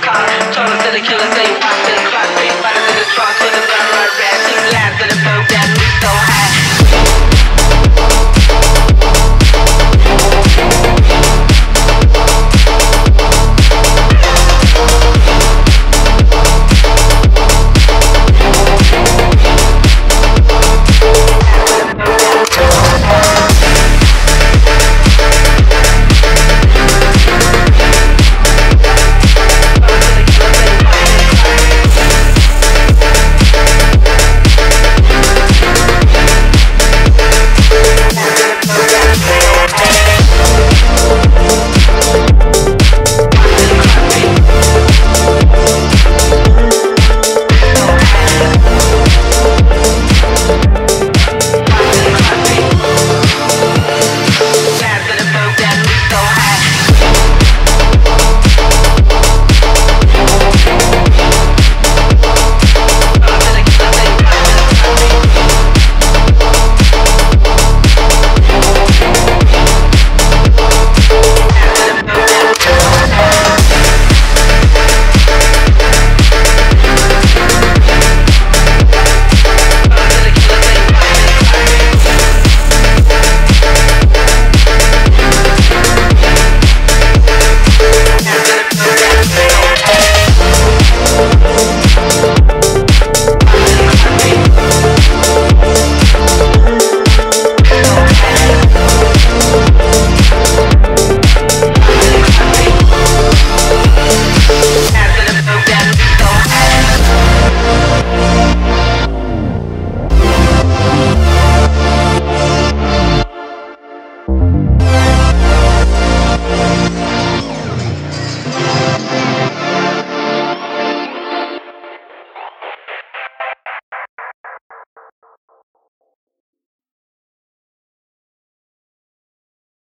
car. To the killer, say you the clock. In the trunk